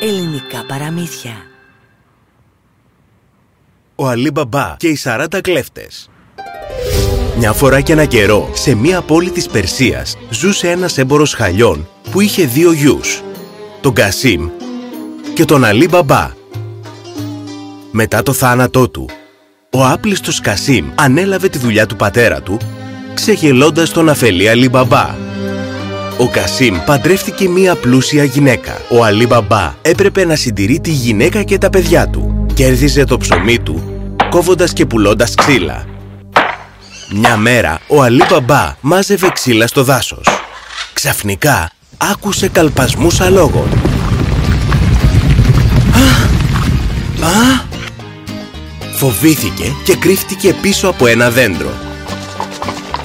Ελληνικά παραμύθια Ο Αλή Μπαμπά και οι 40 κλέφτες Μια φορά και ένα καιρό, σε μια πόλη της Περσίας, ζούσε ένας έμπορος χαλιών που είχε δύο γιους, τον Κασίμ και τον Αλή Μπαμπά. Μετά το θάνατό του, ο άπλιστος Κασίμ ανέλαβε τη δουλειά του πατέρα του, ξεγελώντας τον αφελή Αλή Μπαμπά. Ο Κασίμ παντρεύτηκε μία πλούσια γυναίκα. Ο Αλή Μπαμπά έπρεπε να συντηρεί τη γυναίκα και τα παιδιά του. Κέρδιζε το ψωμί του, κόβοντας και πουλώντας ξύλα. Μια μέρα, ο Αλή Μπαμπά μάζευε ξύλα στο δάσος. Ξαφνικά, άκουσε καλπασμούς αλόγων. Α! Α! Φοβήθηκε και κρύφτηκε πίσω από ένα δέντρο.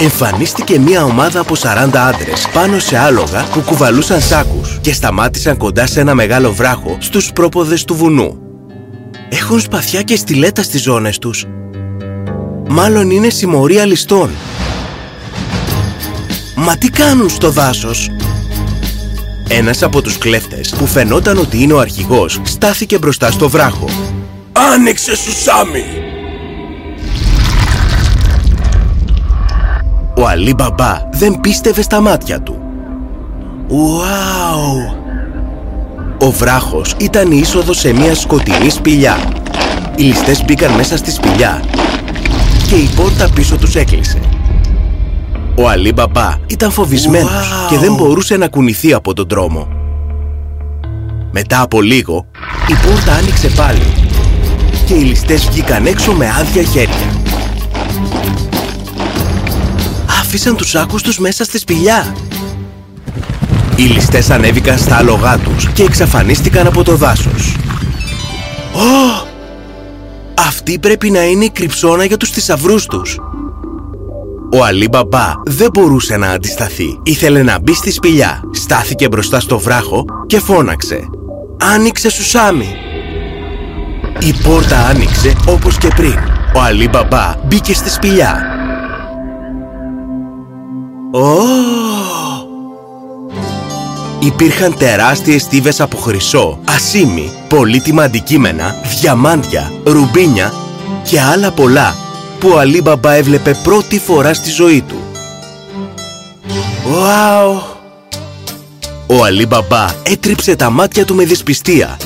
Εμφανίστηκε μια ομάδα από 40 άντρες πάνω σε άλογα που κουβαλούσαν σάκους και σταμάτησαν κοντά σε ένα μεγάλο βράχο στους πρόποδες του βουνού. Έχουν σπαθιά και στιλέτα στις ζώνες τους. Μάλλον είναι συμμορία ληστών. Μα τι κάνουν στο δάσος; Ένας από τους κλέφτες που φαινόταν ότι είναι ο αρχηγός στάθηκε μπροστά στο βράχο. «Άνοιξε Σουσάμι!» Ο Αλή Μπαμπά δεν πίστευε στα μάτια του. Ουάου! Ο βράχος ήταν η είσοδος σε μια σκοτεινή σπηλιά. Οι ληστές μπήκαν μέσα στη σπηλιά και η πόρτα πίσω τους έκλεισε. Ο Αλή Μπαμπά ήταν φοβισμένος και δεν μπορούσε να κουνηθεί από τον τρόμο. Μετά από λίγο, η πόρτα άνοιξε πάλι και οι ληστές βγήκαν έξω με άδεια χέρια. Άφησαν τους σάκους τους μέσα στη σπηλιά. Οι ληστές ανέβηκαν στα άλογά τους και εξαφανίστηκαν από το δάσος. Ω! Αυτή πρέπει να είναι η κρυψώνα για τους θησαυρούς τους. Ο Αλή Μπαμπά δεν μπορούσε να αντισταθεί. Ήθελε να μπει στη σπηλιά. Στάθηκε μπροστά στο βράχο και φώναξε. «Άνοιξε Σουσάμι!» Η πόρτα άνοιξε όπως και πριν. Ο Αλή Μπαμπά μπήκε στη σπηλιά. Ω! Υπήρχαν τεράστιες στίβες από χρυσό, ασίμι, πολύτιμα αντικείμενα, διαμάντια, ρουμπίνια και άλλα πολλά που ο Αλή Μπαμπά έβλεπε πρώτη φορά στη ζωή του. Wow! Ο Αλή Μπαμπά έτριψε τα μάτια του με δυσπιστία,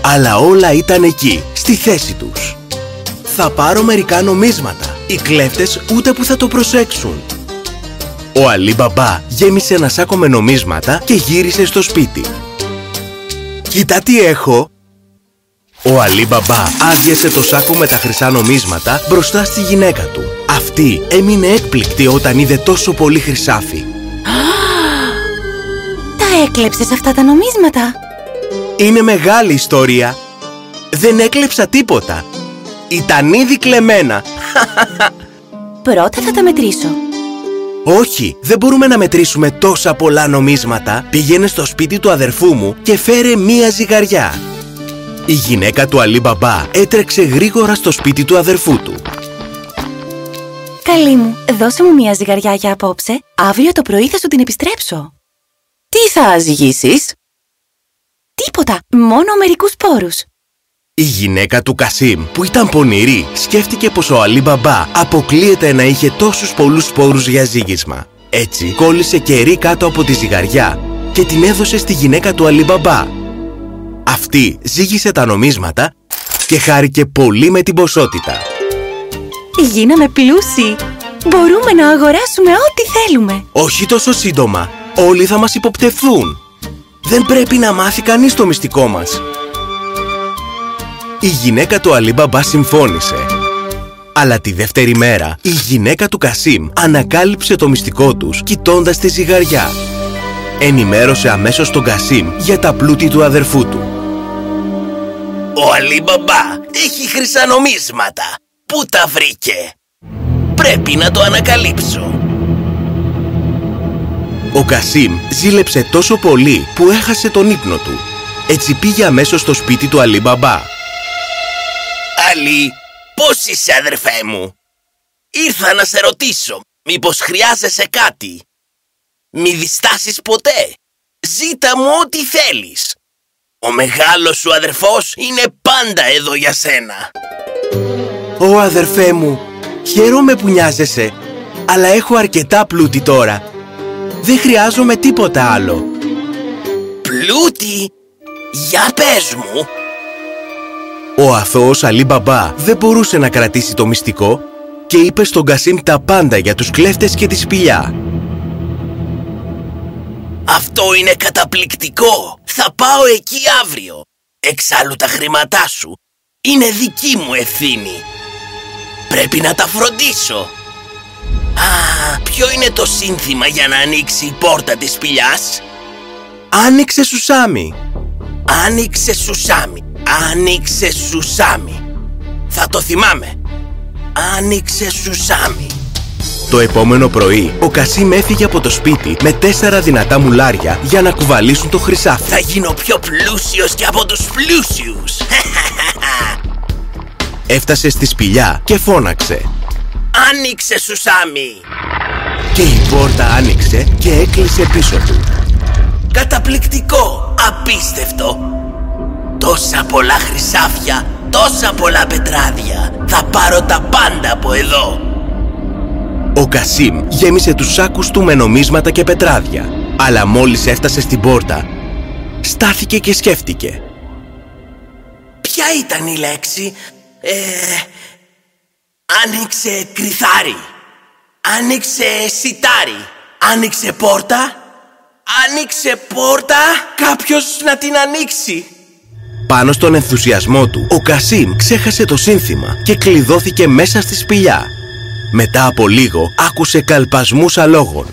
αλλά όλα ήταν εκεί, στη θέση τους. Θα πάρω μερικά νομίσματα. Οι κλέφτες ούτε που θα το προσέξουν. Ο Αλή Μπαμπά γέμισε ένα σάκο με νομίσματα και γύρισε στο σπίτι. «Κοίτα τι έχω!» Ο Αλή Μπαμπά άδειασε το σάκο με τα χρυσά νομίσματα μπροστά στη γυναίκα του. Αυτή έμεινε έκπληκτη όταν είδε τόσο πολύ χρυσάφι. Τα έκλεψες αυτά τα νομίσματα. Είναι μεγάλη ιστορία. Δεν έκλεψα τίποτα. Ήταν ήδη κλεμμένα. Πρώτα θα τα μετρήσω. Όχι, δεν μπορούμε να μετρήσουμε τόσα πολλά νομίσματα. Πήγαινε στο σπίτι του αδερφού μου και φέρε μία ζυγαριά. Η γυναίκα του Αλή Μπαμπά έτρεξε γρήγορα στο σπίτι του αδερφού του. Καλή μου, δώσε μου μια ζυγαριά για απόψε. Αύριο το πρωί θα σου την επιστρέψω. Τι θα ζυγίσεις; Τίποτα, μόνο μερικούς σπόρους. Η γυναίκα του Κασίμ, που ήταν πονηρή, σκέφτηκε πως ο Αλή Μπαμπά αποκλείεται να είχε τόσους πολλούς σπόρους για ζύγισμα. Έτσι, κόλλησε κερί κάτω από τη ζυγαριά και την έδωσε στη γυναίκα του Αλή Μπαμπά. Αυτή ζύγισε τα νομίσματα και χάρηκε πολύ με την ποσότητα. Γίναμε πλούσιοι. Μπορούμε να αγοράσουμε ό,τι θέλουμε. Όχι τόσο σύντομα. Όλοι θα μας υποπτευθούν. Δεν πρέπει να μάθει κανείς το μυστικό μας. Η γυναίκα του Αλή Μπαμπά συμφώνησε. Αλλά τη δεύτερη μέρα, η γυναίκα του Κασίμ ανακάλυψε το μυστικό τους κοιτώντας τη ζυγαριά. Ενημέρωσε αμέσως τον Κασίμ για τα πλούτη του αδερφού του. Ο Αλή Μπαμπά έχει χρυσά νομίσματα. Πού τα βρήκε; Πρέπει να το ανακαλύψω. Ο Κασίμ ζήλεψε τόσο πολύ που έχασε τον ύπνο του. Έτσι πήγε αμέσως στο σπίτι του Αλή Μπαμπά. Αλή, πώς είσαι αδερφέ μου; Ήρθα να σε ρωτήσω, μήπως χρειάζεσαι κάτι; Μη διστάσεις ποτέ. Ζήτα μου ό,τι θέλεις. Ο μεγάλος σου αδερφός είναι πάντα εδώ για σένα. Ω αδερφέ μου, χαίρομαι που νοιάζεσαι, αλλά έχω αρκετά πλούτη τώρα. Δεν χρειάζομαι τίποτα άλλο. Πλούτη! Για πες μου! Ο αθώος Αλή Μπαμπά δεν μπορούσε να κρατήσει το μυστικό και είπε στον Κασίμ τα πάντα για τους κλέφτες και τη σπηλιά. Αυτό είναι καταπληκτικό! Θα πάω εκεί αύριο! Εξάλλου τα χρήματά σου είναι δική μου ευθύνη. Πρέπει να τα φροντίσω. Α, ποιο είναι το σύνθημα για να ανοίξει η πόρτα της σπηλιάς; Άνοιξε Σουσάμι! Άνοιξε Σουσάμι! Άνοιξε Σουσάμι! Θα το θυμάμαι! Άνοιξε Σουσάμι! Το επόμενο πρωί, ο Κασίμ έφυγε από το σπίτι με τέσσερα δυνατά μουλάρια για να κουβαλήσουν το χρυσάφι. Θα γίνω πιο πλούσιος και από τους πλούσιους! Έφτασε στη σπηλιά και φώναξε. Άνοιξε Σουσάμι! Και η πόρτα άνοιξε και έκλεισε πίσω του. Καταπληκτικό! Απίστευτο! Τόσα πολλά χρυσάφια, τόσα πολλά πετράδια. Θα πάρω τα πάντα από εδώ. Ο Κασίμ γέμισε τους σάκους του με νομίσματα και πετράδια. Αλλά μόλις έφτασε στην πόρτα, στάθηκε και σκέφτηκε. Ποια ήταν η λέξη; Ε, άνοιξε κρυθάρι. Άνοιξε σιτάρι. Άνοιξε πόρτα. Άνοιξε πόρτα. Κάποιος να την ανοίξει. Πάνω στον ενθουσιασμό του, ο Κασίμ ξέχασε το σύνθημα και κλειδώθηκε μέσα στη σπηλιά. Μετά από λίγο άκουσε καλπασμούς αλόγων.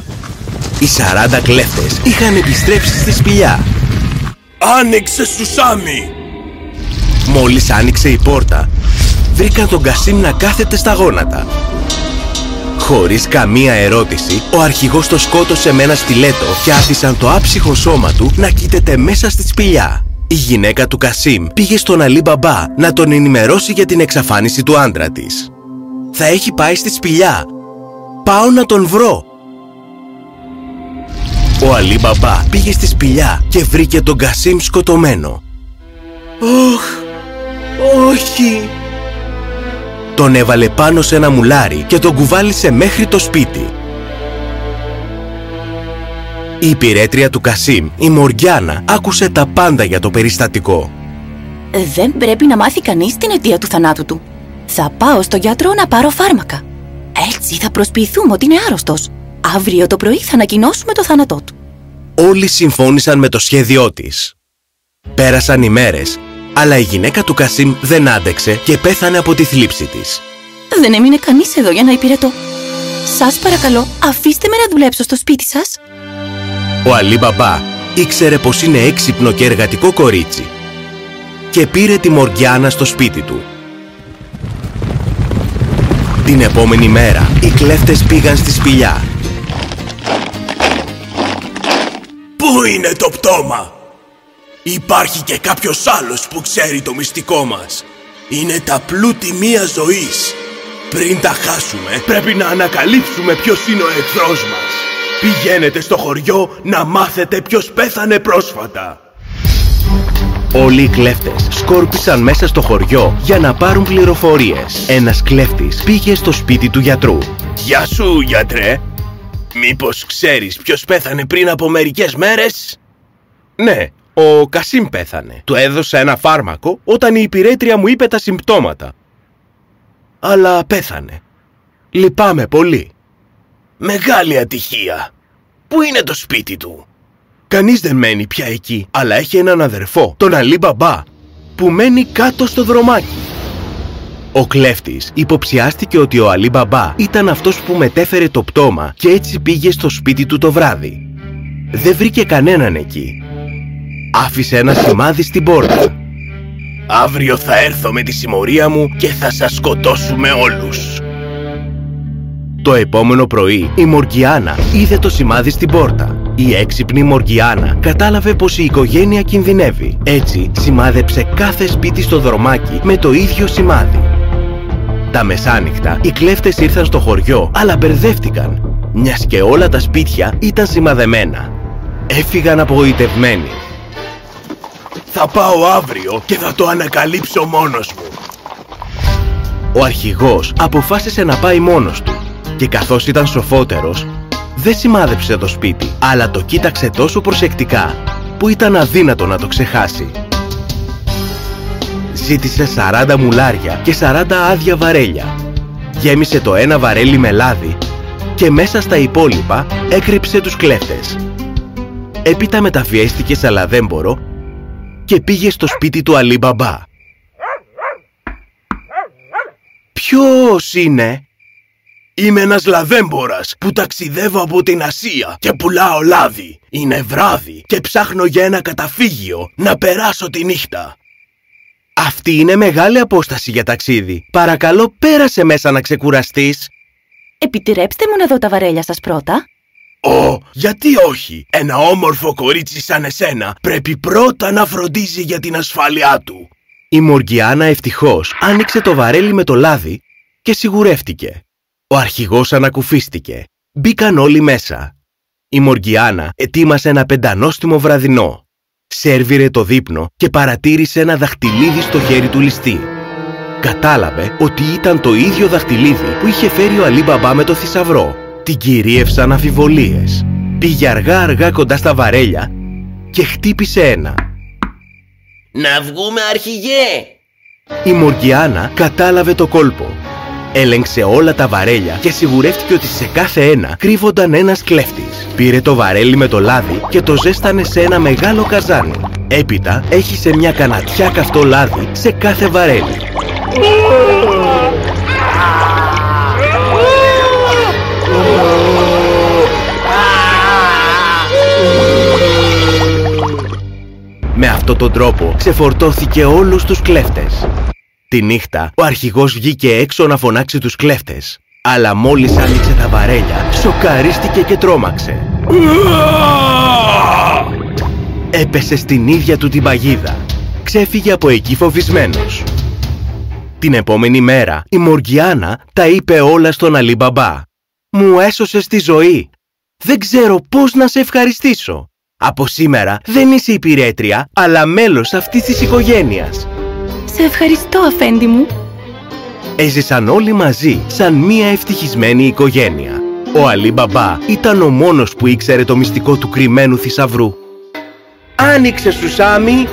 Οι 40 κλέφτες είχαν επιστρέψει στη σπηλιά. Άνοιξε Σουσάμι! Μόλις άνοιξε η πόρτα, βρήκαν τον Κασίμ να κάθεται στα γόνατα. Χωρίς καμία ερώτηση, ο αρχηγός το σκότωσε με ένα στιλέτο και άφησαν το άψυχο σώμα του να κοίταται μέσα στη σπηλιά. Η γυναίκα του Κασίμ πήγε στον Αλή Μπαμπά να τον ενημερώσει για την εξαφάνιση του άντρα της. «Θα έχει πάει στη σπηλιά. Πάω να τον βρω», ο Αλή Μπαμπά πήγε στη σπηλιά και βρήκε τον Κασίμ σκοτωμένο. «Όχ, όχι!» Τον έβαλε πάνω σε ένα μουλάρι και τον κουβάλισε μέχρι το σπίτι. Η υπηρέτρια του Κασίμ, η Μοργιάνα, άκουσε τα πάντα για το περιστατικό. Δεν πρέπει να μάθει κανείς την αιτία του θανάτου του. Θα πάω στο γιατρό να πάρω φάρμακα. Έτσι θα προσποιηθούμε ότι είναι άρρωστος. Αύριο το πρωί θα ανακοινώσουμε το θάνατό του. Όλοι συμφώνησαν με το σχέδιό της. Πέρασαν οι μέρες, αλλά η γυναίκα του Κασίμ δεν άντεξε και πέθανε από τη θλίψη της. Δεν έμεινε κανείς εδώ για να υπηρετώ. Σας παρακαλώ, αφήστε με να δουλέψω στο σπίτι σας. Ο Αλή Μπαμπά ήξερε πως είναι έξυπνο και εργατικό κορίτσι και πήρε τη Μοργιάνα στο σπίτι του. Την επόμενη μέρα, οι κλέφτες πήγαν στη σπηλιά. Πού είναι το πτώμα; Υπάρχει και κάποιος άλλος που ξέρει το μυστικό μας. Είναι τα πλούτη μία ζωής. Πριν τα χάσουμε, πρέπει να ανακαλύψουμε ποιος είναι ο εχθρός μας. Πηγαίνετε στο χωριό να μάθετε ποιος πέθανε πρόσφατα. Όλοι οι κλέφτες σκόρπισαν μέσα στο χωριό για να πάρουν πληροφορίες. Ένας κλέφτης πήγε στο σπίτι του γιατρού. Γεια σου, γιατρέ. Μήπως ξέρεις ποιος πέθανε πριν από μερικές μέρες; Ναι, ο Κασίμ πέθανε. Του έδωσα ένα φάρμακο όταν η υπηρέτρια μου είπε τα συμπτώματα. Αλλά πέθανε. Λυπάμαι πολύ. Μεγάλη ατυχία. Πού είναι το σπίτι του; Κανείς δεν μένει πια εκεί, αλλά έχει έναν αδερφό, τον Αλή Μπαμπά, που μένει κάτω στο δρομάκι. Ο κλέφτης υποψιάστηκε ότι ο Αλή Μπαμπά ήταν αυτός που μετέφερε το πτώμα και έτσι πήγε στο σπίτι του το βράδυ. Δεν βρήκε κανέναν εκεί. Άφησε ένα σημάδι στην πόρτα. Αύριο θα έρθω με τη συμμορία μου και θα σας σκοτώσουμε όλους. Το επόμενο πρωί η Μοργιάνα είδε το σημάδι στην πόρτα. Η έξυπνη Μοργιάνα κατάλαβε πως η οικογένεια κινδυνεύει. Έτσι σημάδεψε κάθε σπίτι στο δρομάκι με το ίδιο σημάδι. Τα μεσάνυχτα οι κλέφτες ήρθαν στο χωριό αλλά μπερδεύτηκαν. Μιας και όλα τα σπίτια ήταν σημαδεμένα. Έφυγαν απογοητευμένοι. Θα πάω αύριο και θα το ανακαλύψω μόνος μου. Ο αρχηγός αποφάσισε να πάει μόνος του και καθώς ήταν σοφότερος, δεν σημάδεψε το σπίτι, αλλά το κοίταξε τόσο προσεκτικά που ήταν αδύνατο να το ξεχάσει. Ζήτησε 40 μουλάρια και 40 άδεια βαρέλια. Γέμισε το ένα βαρέλι με λάδι και μέσα στα υπόλοιπα έκρυψε τους κλέφτες. Έπειτα μεταφιέστηκε σε λαδέμπορο και πήγε στο σπίτι του Αλή Μπαμπά. «Ποιος είναι» Είμαι ένας λαδέμπορας που ταξιδεύω από την Ασία και πουλάω λάδι. Είναι βράδυ και ψάχνω για ένα καταφύγιο να περάσω τη νύχτα. Αυτή είναι μεγάλη απόσταση για ταξίδι. Παρακαλώ πέρασε μέσα να ξεκουραστείς. Επιτρέψτε μου να δω τα βαρέλια σας πρώτα. Ω, γιατί όχι; Ένα όμορφο κορίτσι σαν εσένα πρέπει πρώτα να φροντίζει για την ασφάλειά του. Η Μοργιάνα ευτυχώς άνοιξε το βαρέλι με το λάδι και σιγουρεύτηκε. Ο αρχηγός ανακουφίστηκε. Μπήκαν όλοι μέσα. Η Μοργιάνα ετοίμασε ένα πεντανόστιμο βραδινό. Σέρβιρε το δείπνο και παρατήρησε ένα δαχτυλίδι στο χέρι του ληστή. Κατάλαβε ότι ήταν το ίδιο δαχτυλίδι που είχε φέρει ο Αλή Μπαμπά με το θησαυρό. Την κυρίευσαν αφιβολίες. Πήγε αργά αργά κοντά στα βαρέλια και χτύπησε ένα. Να βγούμε αρχηγέ! Η Μοργιάνα κατάλαβε το κόλπο. Έλεγξε όλα τα βαρέλια και σιγουρεύτηκε ότι σε κάθε ένα κρύβονταν ένας κλέφτης. Πήρε το βαρέλι με το λάδι και το ζέστανε σε ένα μεγάλο καζάνι. Έπειτα έχισε μια κανατιά καυτό λάδι σε κάθε βαρέλι. Με αυτόν τον τρόπο ξεφορτώθηκε όλους τους κλέφτες. Τη νύχτα, ο αρχηγός βγήκε έξω να φωνάξει τους κλέφτες. Αλλά μόλις άνοιξε τα βαρέλια, σοκαρίστηκε και τρόμαξε. Έπεσε στην ίδια του την παγίδα. Ξέφυγε από εκεί φοβισμένος. Την επόμενη μέρα, η Μοργιάνα τα είπε όλα στον Αλή Μπαμπά. «Μου έσωσες τη ζωή. Δεν ξέρω πώς να σε ευχαριστήσω. Από σήμερα δεν είσαι υπηρέτρια, αλλά μέλος αυτής της οικογένειας. Σε ευχαριστώ, αφέντη μου. Έζησαν όλοι μαζί σαν μία ευτυχισμένη οικογένεια. Ο Αλή Μπαμπά ήταν ο μόνος που ήξερε το μυστικό του κρυμμένου θησαυρού. «Άνοιξε, Σουσάμι,